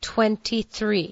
twenty-three.